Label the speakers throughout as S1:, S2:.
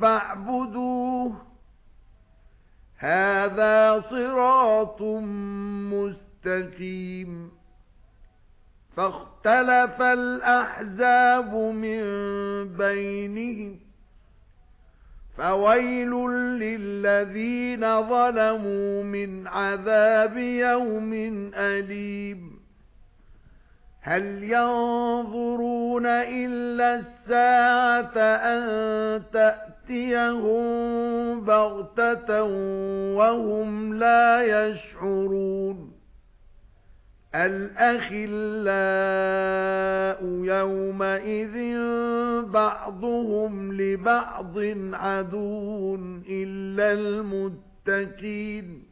S1: فَاعْبُدُوهُ. هَذَا صِرَاطٌ مُسْتَقِيمٌ. فَاخْتَلَفَ الْأَحْزَابُ مِنْ بَيْنِهِمْ. فَوَيْلٌ لِّلَّذِينَ ظَلَمُوا مِنْ عَذَابِ يَوْمٍ أَلِيمٍ. هَلْ يَنظُرُونَ إِلَّا السَّاعَةَ أَن تَأْتِيَهُم بَغْتَةً وَهُمْ لَا يَشْعُرُونَ؟ الْأَخِلَّاءُ يَوْمَئِذٍ بَعْضُهُمْ لِبَعْضٍ عَدُوٌّ إِلَّا الْمُتَّقِينَ.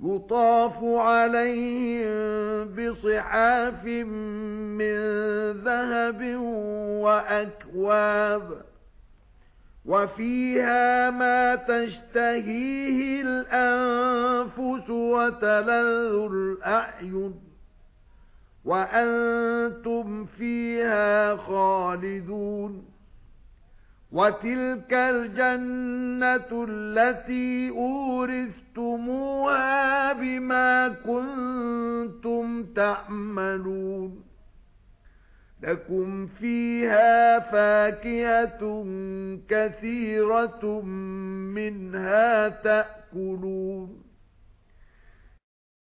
S1: يُطَافُ عَلَيْهِم بِصِحَافٍ مِّن ذَهَبٍ وَأَكْوَابٍ وَفِيهَا مَا تَشْتَهِيهِ الْأَنفُسُ وَتَلَذُّ الْأَعْيُنُ وَأَنتُمْ فِيهَا خَالِدُونَ وَتِلْكَ الْجَنَّةُ الَّتِي أُورِثْتُمُوهَا كُنتُمْ تَعْمَلُونَ لَكُمْ فِيهَا فَاكِهَةٌ كَثِيرَةٌ مِنْهَا تَأْكُلُونَ